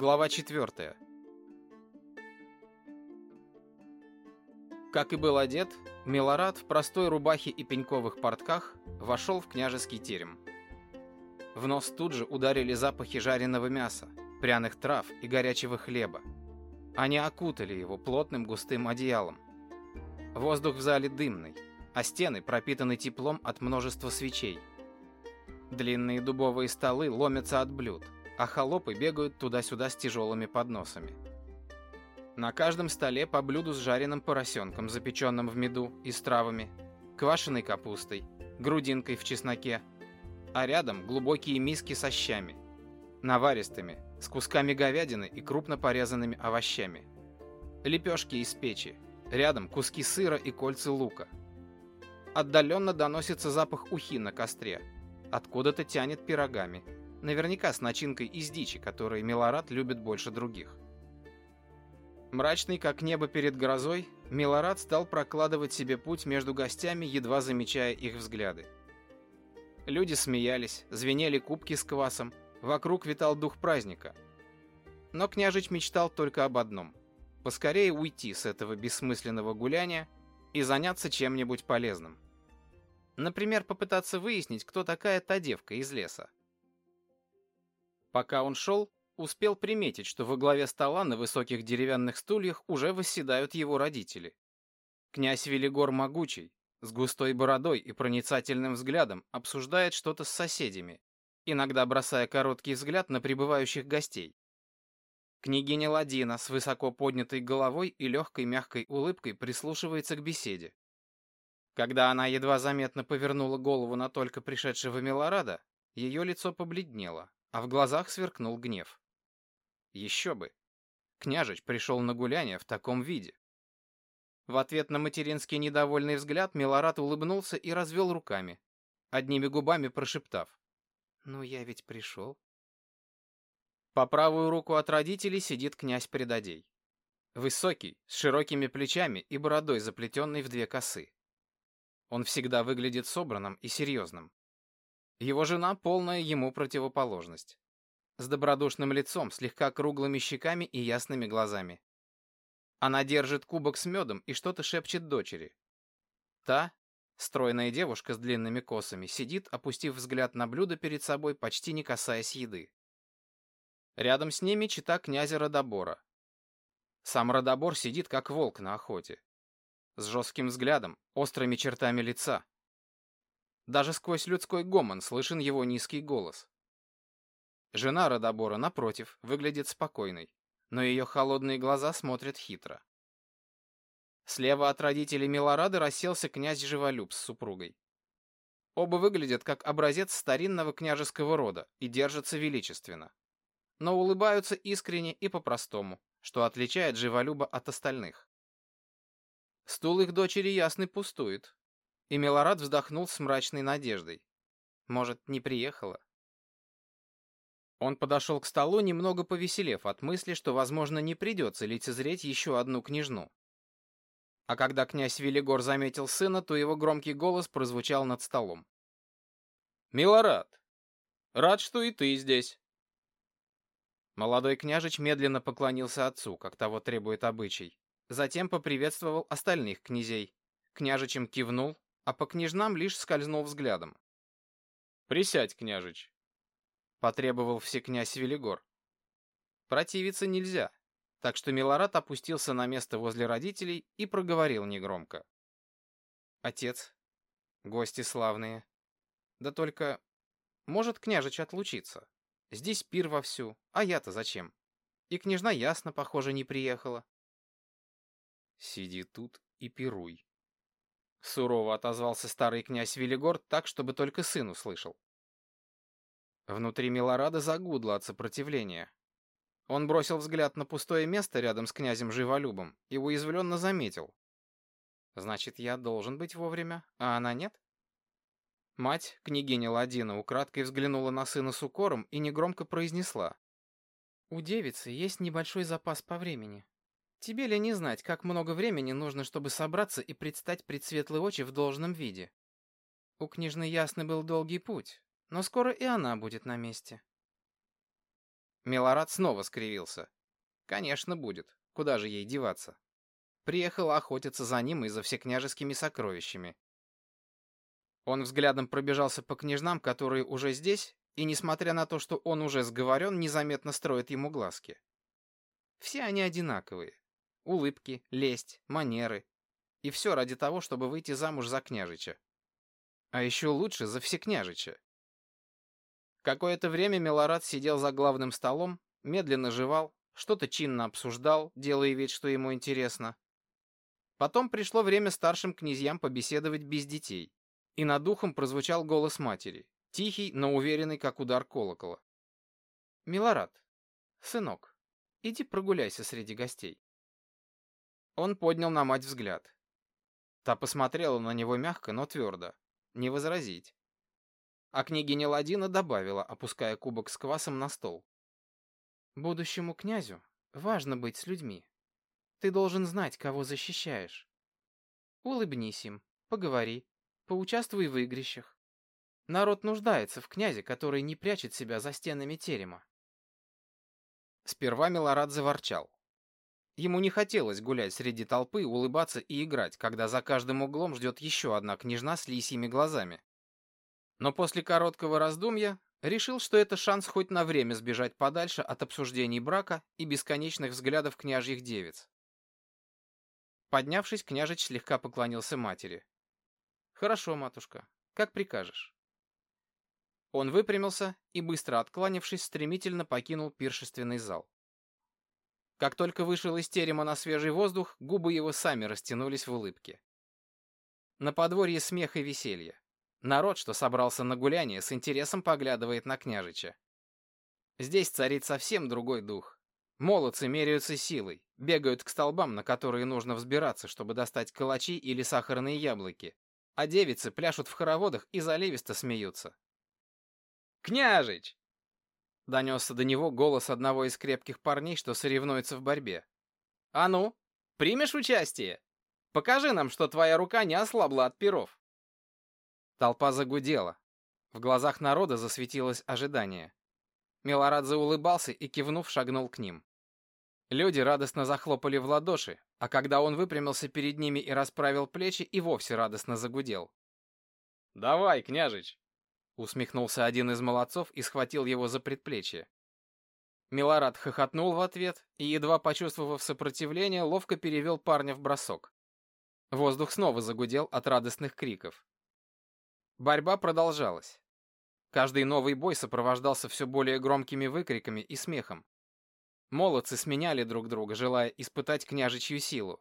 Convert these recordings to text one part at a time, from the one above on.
Глава 4. Как и был одет, Милорад в простой рубахе и пеньковых портках вошел в княжеский терем. В нос тут же ударили запахи жареного мяса, пряных трав и горячего хлеба. Они окутали его плотным густым одеялом. Воздух в зале дымный, а стены пропитаны теплом от множества свечей. Длинные дубовые столы ломятся от блюд – а холопы бегают туда-сюда с тяжелыми подносами. На каждом столе по блюду с жареным поросенком, запеченным в меду и с травами, квашеной капустой, грудинкой в чесноке, а рядом глубокие миски со щами, наваристыми, с кусками говядины и крупно порезанными овощами, лепешки из печи, рядом куски сыра и кольца лука. Отдаленно доносится запах ухи на костре, откуда-то тянет пирогами – Наверняка с начинкой из дичи, которую Милорад любит больше других. Мрачный, как небо перед грозой, Милорад стал прокладывать себе путь между гостями, едва замечая их взгляды. Люди смеялись, звенели кубки с квасом, вокруг витал дух праздника. Но княжич мечтал только об одном – поскорее уйти с этого бессмысленного гуляния и заняться чем-нибудь полезным. Например, попытаться выяснить, кто такая та девка из леса. Пока он шел, успел приметить, что во главе стола на высоких деревянных стульях уже восседают его родители. Князь Велигор Могучий, с густой бородой и проницательным взглядом, обсуждает что-то с соседями, иногда бросая короткий взгляд на прибывающих гостей. Княгиня Ладина с высоко поднятой головой и легкой мягкой улыбкой прислушивается к беседе. Когда она едва заметно повернула голову на только пришедшего Милорада, ее лицо побледнело, а в глазах сверкнул гнев. Еще бы. Княжич пришел на гуляние в таком виде. В ответ на материнский недовольный взгляд Милорад улыбнулся и развел руками, одними губами прошептав. «Ну, я ведь пришел». По правую руку от родителей сидит князь Предадей. Высокий, с широкими плечами и бородой, заплетенной в две косы. Он всегда выглядит собранным и серьезным. Его жена — полная ему противоположность. С добродушным лицом, слегка круглыми щеками и ясными глазами. Она держит кубок с медом и что-то шепчет дочери. Та, стройная девушка с длинными косами, сидит, опустив взгляд на блюдо перед собой, почти не касаясь еды. Рядом с ними чита князя Родобора. Сам Родобор сидит, как волк на охоте. С жестким взглядом, острыми чертами лица, даже сквозь людской гомон слышен его низкий голос. Жена Родобора, напротив, выглядит спокойной, но ее холодные глаза смотрят хитро. Слева от родителей Милорады расселся князь Живолюб с супругой. Оба выглядят как образец старинного княжеского рода и держатся величественно. Но улыбаются искренне и по-простому, что отличает Живолюба от остальных. Стул их дочери ясный пустует, и Милорад вздохнул с мрачной надеждой. Может, не приехала? Он подошел к столу, немного повеселев от мысли, что, возможно, не придется лицезреть еще одну княжну. А когда князь Велигор заметил сына, то его громкий голос прозвучал над столом. «Милорад, рад, что и ты здесь». Молодой княжич медленно поклонился отцу, как того требует обычай. Затем поприветствовал остальных князей. Княжичем кивнул, а по княжнам лишь скользнул взглядом. «Присядь, княжич», — потребовал всекнязь Велигор. Противиться нельзя, так что Милорад опустился на место возле родителей и проговорил негромко. «Отец, гости славные. Да только может княжич отлучиться. Здесь пир вовсю, а я-то зачем? И княжна ясно, похоже, не приехала». «Сиди тут и пируй», Сурово отозвался старый князь Велигор так, чтобы только сын услышал. Внутри Милорада загудло от сопротивления. Он бросил взгляд на пустое место рядом с князем Живолюбом и уязвленно заметил. «Значит, я должен быть вовремя, а она нет?» Мать, княгиня Ладина, украдкой взглянула на сына с укором и негромко произнесла. «У девицы есть небольшой запас по времени. Тебе ли не знать, как много времени нужно, чтобы собраться и предстать пред светлые очи в должном виде? У княжны ясный был долгий путь, но скоро и она будет на месте. Милорад снова скривился. Конечно, будет. Куда же ей деваться? Приехала охотиться за ним и за всекняжескими сокровищами. Он взглядом пробежался по княжнам, которые уже здесь, и, несмотря на то, что он уже сговорен, незаметно строит ему глазки. Все они одинаковые. Улыбки, лесть, манеры. И все ради того, чтобы выйти замуж за княжича. А еще лучше за всекняжича. Какое-то время Милорад сидел за главным столом, медленно жевал, что-то чинно обсуждал, делая вид, что ему интересно. Потом пришло время старшим князьям побеседовать без детей, и над духом прозвучал голос матери, тихий, но уверенный, как удар колокола. «Милорад, сынок, иди прогуляйся среди гостей». Он поднял на мать взгляд. Та посмотрела на него мягко, но твердо. Не возразить. А княгиня Ладина добавила, опуская кубок с квасом на стол. «Будущему князю важно быть с людьми. Ты должен знать, кого защищаешь. Улыбнись им, поговори, поучаствуй в игрищах. Народ нуждается в князе, который не прячет себя за стенами терема». Сперва Милорад заворчал. Ему не хотелось гулять среди толпы, улыбаться и играть, когда за каждым углом ждет еще одна княжна с лисьими глазами. Но после короткого раздумья решил, что это шанс хоть на время сбежать подальше от обсуждений брака и бесконечных взглядов княжьих девиц. Поднявшись, княжич слегка поклонился матери. «Хорошо, матушка, как прикажешь». Он выпрямился и, быстро откланившись, стремительно покинул пиршественный зал. Как только вышел из терема на свежий воздух, губы его сами растянулись в улыбке. На подворье смех и веселье. Народ, что собрался на гуляние, с интересом поглядывает на княжича. Здесь царит совсем другой дух. Молодцы меряются силой, бегают к столбам, на которые нужно взбираться, чтобы достать калачи или сахарные яблоки, а девицы пляшут в хороводах и заливисто смеются. «Княжич!» Донесся до него голос одного из крепких парней, что соревнуется в борьбе. «А ну, примешь участие? Покажи нам, что твоя рука не ослабла от перов». Толпа загудела. В глазах народа засветилось ожидание. Милорадзе улыбался и, кивнув, шагнул к ним. Люди радостно захлопали в ладоши, а когда он выпрямился перед ними и расправил плечи, и вовсе радостно загудел. «Давай, княжич!» Усмехнулся один из молодцов и схватил его за предплечье. Милорад хохотнул в ответ и, едва почувствовав сопротивление, ловко перевел парня в бросок. Воздух снова загудел от радостных криков. Борьба продолжалась. Каждый новый бой сопровождался все более громкими выкриками и смехом. Молодцы сменяли друг друга, желая испытать княжичью силу.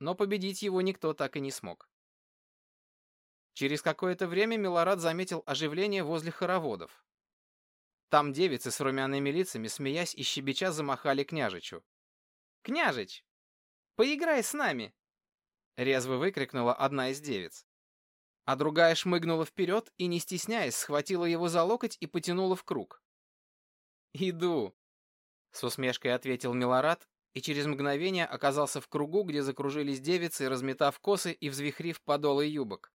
Но победить его никто так и не смог. Через какое-то время Милорад заметил оживление возле хороводов. Там девицы с румяными лицами, смеясь и щебеча, замахали княжичу. «Княжич, поиграй с нами!» Резво выкрикнула одна из девиц а другая шмыгнула вперед и, не стесняясь, схватила его за локоть и потянула в круг. «Иду», — с усмешкой ответил Милорад, и через мгновение оказался в кругу, где закружились девицы, разметав косы и взвихрив подолы юбок.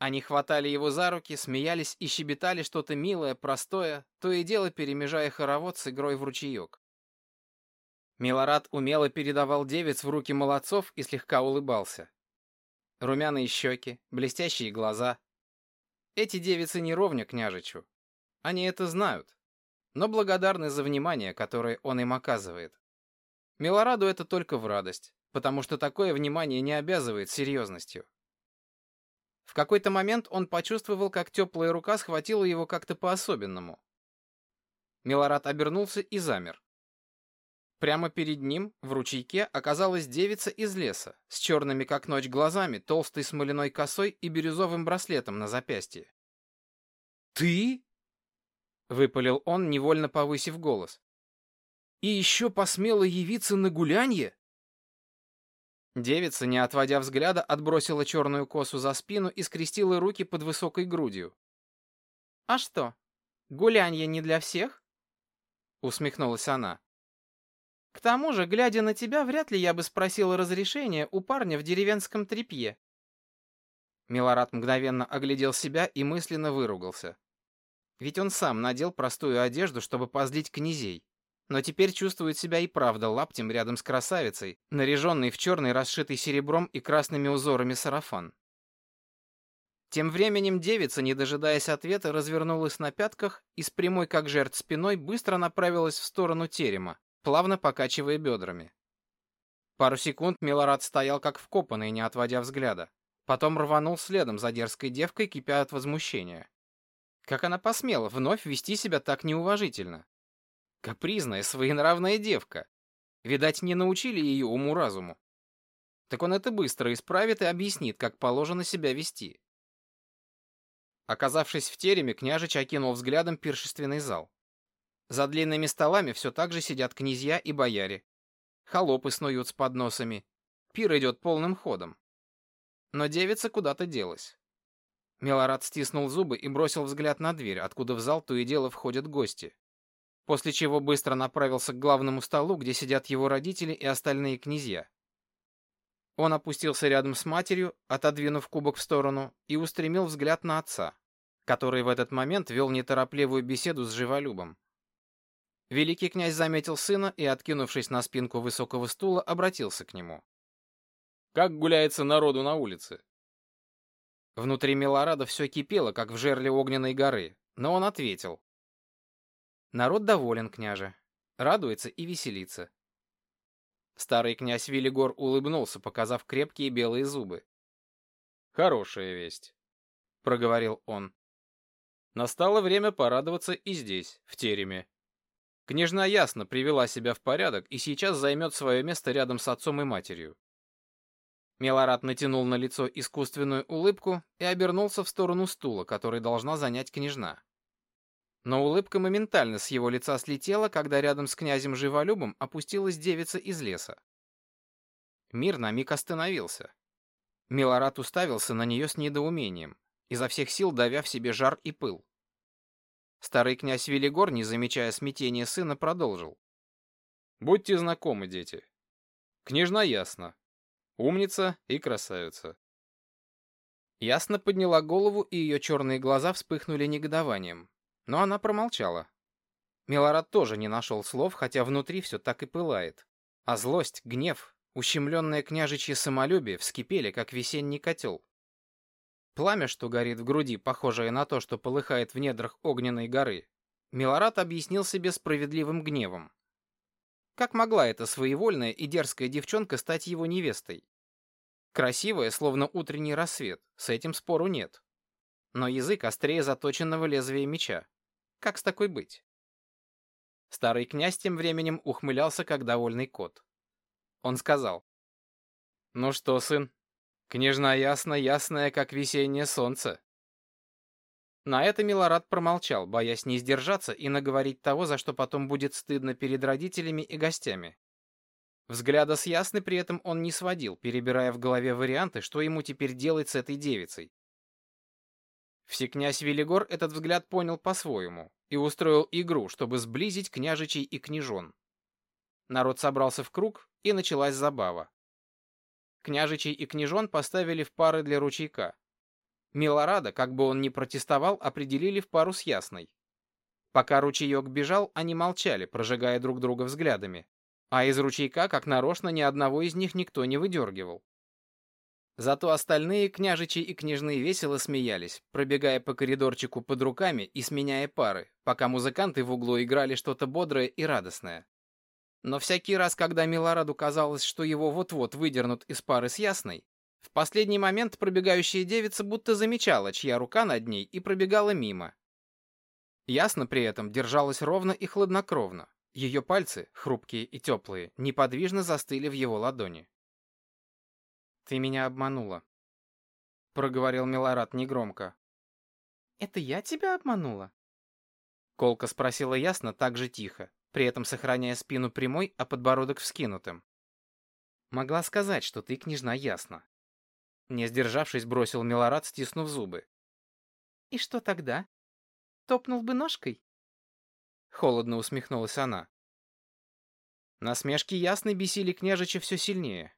Они хватали его за руки, смеялись и щебетали что-то милое, простое, то и дело перемежая хоровод с игрой в ручеек. Милорад умело передавал девиц в руки молодцов и слегка улыбался. Румяные щеки, блестящие глаза. Эти девицы не ровня княжичу. Они это знают, но благодарны за внимание, которое он им оказывает. Милораду это только в радость, потому что такое внимание не обязывает серьезностью. В какой-то момент он почувствовал, как теплая рука схватила его как-то по-особенному. Милорад обернулся и замер. Прямо перед ним, в ручейке, оказалась девица из леса, с черными как ночь глазами, толстой смоляной косой и бирюзовым браслетом на запястье. «Ты?» — выпалил он, невольно повысив голос. «И еще посмела явиться на гулянье?» Девица, не отводя взгляда, отбросила черную косу за спину и скрестила руки под высокой грудью. «А что, гулянье не для всех?» — усмехнулась она. К тому же, глядя на тебя, вряд ли я бы спросила разрешения у парня в деревенском тряпье. Милорад мгновенно оглядел себя и мысленно выругался. Ведь он сам надел простую одежду, чтобы позлить князей. Но теперь чувствует себя и правда лаптем рядом с красавицей, наряженной в черный, расшитый серебром и красными узорами сарафан. Тем временем девица, не дожидаясь ответа, развернулась на пятках и с прямой как жертв спиной быстро направилась в сторону терема, плавно покачивая бедрами. Пару секунд Милорад стоял как вкопанный, не отводя взгляда. Потом рванул следом за дерзкой девкой, кипя от возмущения. Как она посмела вновь вести себя так неуважительно? Капризная, своенравная девка. Видать, не научили ее уму-разуму. Так он это быстро исправит и объяснит, как положено себя вести. Оказавшись в тереме, княжич окинул взглядом пиршественный зал. За длинными столами все так же сидят князья и бояре. Холопы снуют с подносами. Пир идет полным ходом. Но девица куда-то делась. Милорад стиснул зубы и бросил взгляд на дверь, откуда в зал то и дело входят гости. После чего быстро направился к главному столу, где сидят его родители и остальные князья. Он опустился рядом с матерью, отодвинув кубок в сторону, и устремил взгляд на отца который в этот момент вел неторопливую беседу с живолюбом. Великий князь заметил сына и, откинувшись на спинку высокого стула, обратился к нему. «Как гуляется народу на улице?» Внутри Милорада все кипело, как в жерле огненной горы, но он ответил. «Народ доволен, княже, радуется и веселится». Старый князь Велигор улыбнулся, показав крепкие белые зубы. «Хорошая весть», — проговорил он. Настало время порадоваться и здесь, в тереме. Княжна ясно привела себя в порядок и сейчас займет свое место рядом с отцом и матерью. Мелорат натянул на лицо искусственную улыбку и обернулся в сторону стула, который должна занять княжна. Но улыбка моментально с его лица слетела, когда рядом с князем Живолюбом опустилась девица из леса. Мир на миг остановился. Милорат уставился на нее с недоумением, изо всех сил давя в себе жар и пыл. Старый князь Велигор, не замечая смятения сына, продолжил. «Будьте знакомы, дети. Княжна Ясна. Умница и красавица». Ясна подняла голову, и ее черные глаза вспыхнули негодованием. Но она промолчала. Милорад тоже не нашел слов, хотя внутри все так и пылает. А злость, гнев, ущемленное княжичье самолюбие вскипели, как весенний котел. Пламя, что горит в груди, похожее на то, что полыхает в недрах огненной горы, Милорад объяснил себе справедливым гневом. Как могла эта своевольная и дерзкая девчонка стать его невестой? Красивая, словно утренний рассвет, с этим спору нет. Но язык острее заточенного лезвия меча. Как с такой быть? Старый князь тем временем ухмылялся, как довольный кот. Он сказал. «Ну что, сын, Княжна ясно, ясная, как весеннее солнце. На это Милорад промолчал, боясь не сдержаться и наговорить того, за что потом будет стыдно перед родителями и гостями. Взгляда с Ясной при этом он не сводил, перебирая в голове варианты, что ему теперь делать с этой девицей. Всекнязь Велигор этот взгляд понял по-своему и устроил игру, чтобы сблизить княжичей и княжон. Народ собрался в круг, и началась забава. Княжичей и княжон поставили в пары для ручейка. Милорада, как бы он ни протестовал, определили в пару с Ясной. Пока ручеек бежал, они молчали, прожигая друг друга взглядами. А из ручейка, как нарочно, ни одного из них никто не выдергивал. Зато остальные княжичи и княжны весело смеялись, пробегая по коридорчику под руками и сменяя пары, пока музыканты в углу играли что-то бодрое и радостное. Но всякий раз, когда Милораду казалось, что его вот-вот выдернут из пары с Ясной, в последний момент пробегающая девица будто замечала, чья рука над ней, и пробегала мимо. Ясно при этом держалась ровно и хладнокровно. Ее пальцы, хрупкие и теплые, неподвижно застыли в его ладони. «Ты меня обманула», — проговорил Милорад негромко. «Это я тебя обманула?» Колка спросила ясно так же тихо, при этом сохраняя спину прямой, а подбородок вскинутым. Могла сказать, что ты княжна ясно. Не сдержавшись, бросил Милорад, стиснув зубы. И что тогда? Топнул бы ножкой? Холодно усмехнулась она. Насмешки ясной бесили княжича все сильнее,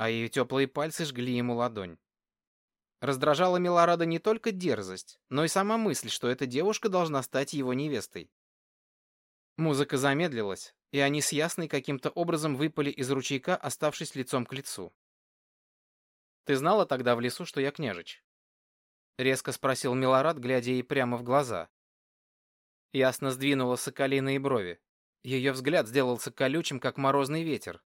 а ее теплые пальцы жгли ему ладонь. Раздражала Милорада не только дерзость, но и сама мысль, что эта девушка должна стать его невестой. Музыка замедлилась, и они с Ясной каким-то образом выпали из ручейка, оставшись лицом к лицу. «Ты знала тогда в лесу, что я княжич?» Резко спросил Милорад, глядя ей прямо в глаза. Ясно сдвинула соколиные брови. Ее взгляд сделался колючим, как морозный ветер.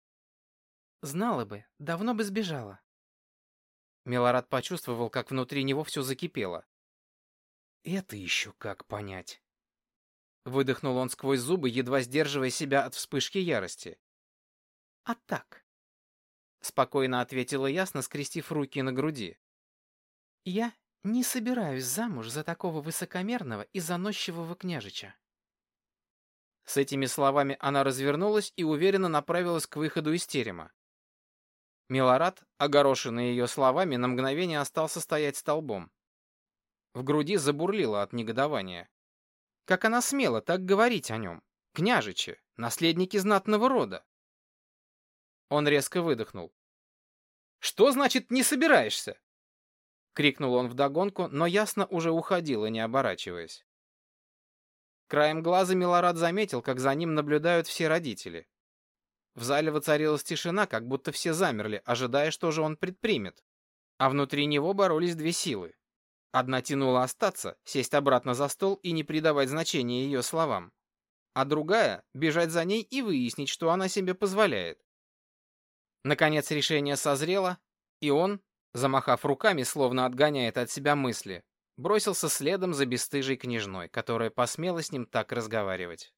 «Знала бы, давно бы сбежала». Милорад почувствовал, как внутри него все закипело. «Это еще как понять?» Выдохнул он сквозь зубы, едва сдерживая себя от вспышки ярости. «А так?» Спокойно ответила ясно, скрестив руки на груди. «Я не собираюсь замуж за такого высокомерного и заносчивого княжича». С этими словами она развернулась и уверенно направилась к выходу из терема. Милорад, огорошенный ее словами, на мгновение остался стоять столбом. В груди забурлило от негодования. Как она смела так говорить о нем? Княжичи, наследники знатного рода. Он резко выдохнул. «Что значит «не собираешься»?» Крикнул он вдогонку, но ясно уже уходила, не оборачиваясь. Краем глаза Милорад заметил, как за ним наблюдают все родители. В зале воцарилась тишина, как будто все замерли, ожидая, что же он предпримет. А внутри него боролись две силы. Одна тянула остаться, сесть обратно за стол и не придавать значения ее словам. А другая — бежать за ней и выяснить, что она себе позволяет. Наконец решение созрело, и он, замахав руками, словно отгоняет от себя мысли, бросился следом за бесстыжей княжной, которая посмела с ним так разговаривать.